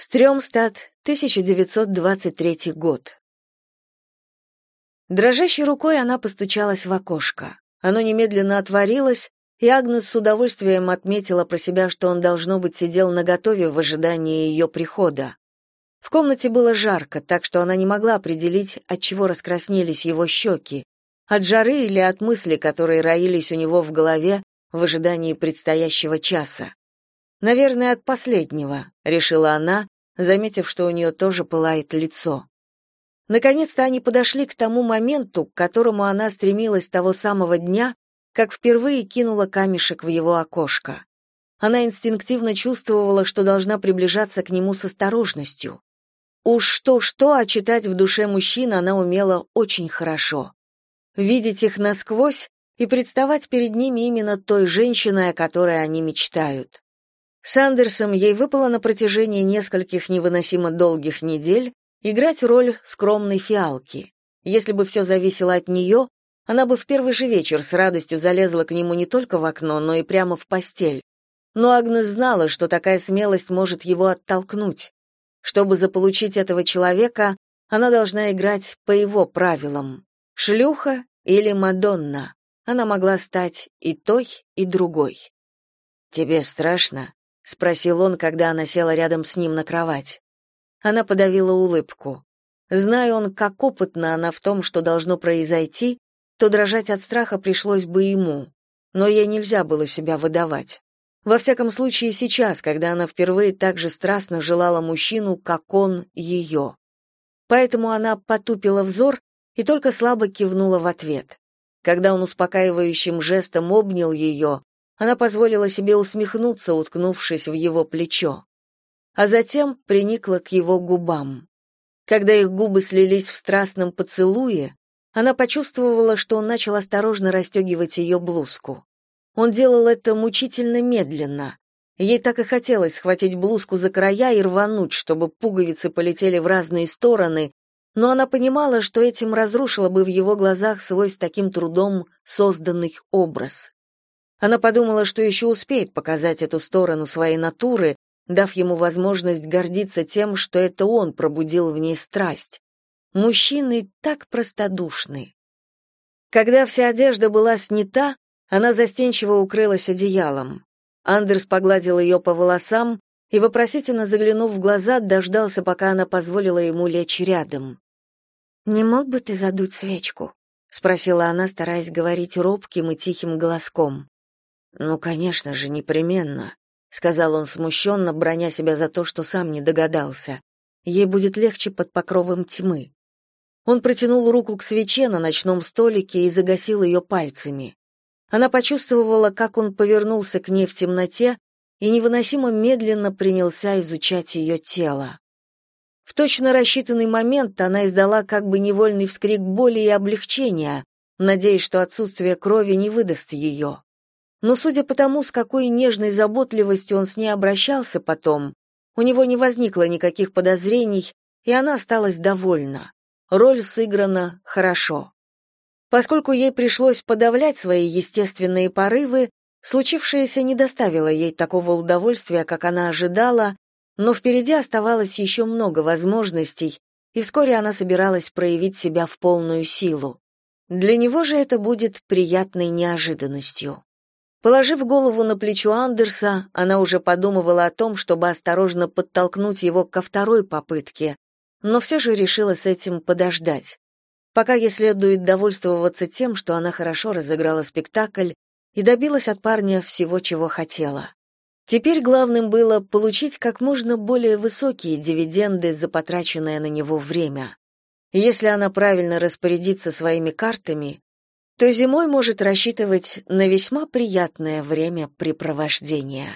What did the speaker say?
Стрёмстад, 1923 год. Дрожащей рукой она постучалась в окошко. Оно немедленно отворилось, и Агнес с удовольствием отметила про себя, что он, должно быть, сидел наготове в ожидании ее прихода. В комнате было жарко, так что она не могла определить, от чего раскраснелись его щеки, от жары или от мыслей, которые роились у него в голове в ожидании предстоящего часа. Наверное, от последнего, решила она, заметив, что у нее тоже пылает лицо. Наконец-то они подошли к тому моменту, к которому она стремилась того самого дня, как впервые кинула камешек в его окошко. Она инстинктивно чувствовала, что должна приближаться к нему с осторожностью. Уж что-что, а читать в душе мужчин она умела очень хорошо. Видеть их насквозь и представать перед ними именно той женщиной, о которой они мечтают. С Андерсом ей выпало на протяжении нескольких невыносимо долгих недель играть роль скромной фиалки. Если бы все зависело от нее, она бы в первый же вечер с радостью залезла к нему не только в окно, но и прямо в постель. Но Агнес знала, что такая смелость может его оттолкнуть. Чтобы заполучить этого человека, она должна играть по его правилам. Шлюха или Мадонна. Она могла стать и той, и другой. «Тебе страшно?» — спросил он, когда она села рядом с ним на кровать. Она подавила улыбку. Зная он, как опытна она в том, что должно произойти, то дрожать от страха пришлось бы ему. Но ей нельзя было себя выдавать. Во всяком случае, сейчас, когда она впервые так же страстно желала мужчину, как он ее. Поэтому она потупила взор и только слабо кивнула в ответ. Когда он успокаивающим жестом обнял ее, она позволила себе усмехнуться, уткнувшись в его плечо. А затем приникла к его губам. Когда их губы слились в страстном поцелуе, она почувствовала, что он начал осторожно расстегивать ее блузку. Он делал это мучительно медленно. Ей так и хотелось схватить блузку за края и рвануть, чтобы пуговицы полетели в разные стороны, но она понимала, что этим разрушила бы в его глазах свой с таким трудом созданный образ. Она подумала, что еще успеет показать эту сторону своей натуры, дав ему возможность гордиться тем, что это он пробудил в ней страсть. Мужчины так простодушны. Когда вся одежда была снята, она застенчиво укрылась одеялом. Андерс погладил ее по волосам и, вопросительно заглянув в глаза, дождался, пока она позволила ему лечь рядом. «Не мог бы ты задуть свечку?» — спросила она, стараясь говорить робким и тихим голоском. Ну, конечно же, непременно, сказал он смущенно, броня себя за то, что сам не догадался. Ей будет легче под покровом тьмы. Он протянул руку к свече на ночном столике и загасил ее пальцами. Она почувствовала, как он повернулся к ней в темноте и невыносимо медленно принялся изучать ее тело. В точно рассчитанный момент она издала как бы невольный вскрик боли и облегчения, надеясь, что отсутствие крови не выдаст ее но судя по тому, с какой нежной заботливостью он с ней обращался потом, у него не возникло никаких подозрений, и она осталась довольна. Роль сыграна хорошо. Поскольку ей пришлось подавлять свои естественные порывы, случившееся не доставило ей такого удовольствия, как она ожидала, но впереди оставалось еще много возможностей, и вскоре она собиралась проявить себя в полную силу. Для него же это будет приятной неожиданностью. Положив голову на плечо Андерса, она уже подумывала о том, чтобы осторожно подтолкнуть его ко второй попытке, но все же решила с этим подождать. Пока ей следует довольствоваться тем, что она хорошо разыграла спектакль и добилась от парня всего, чего хотела. Теперь главным было получить как можно более высокие дивиденды за потраченное на него время. Если она правильно распорядится своими картами, то зимой может рассчитывать на весьма приятное времяпрепровождение.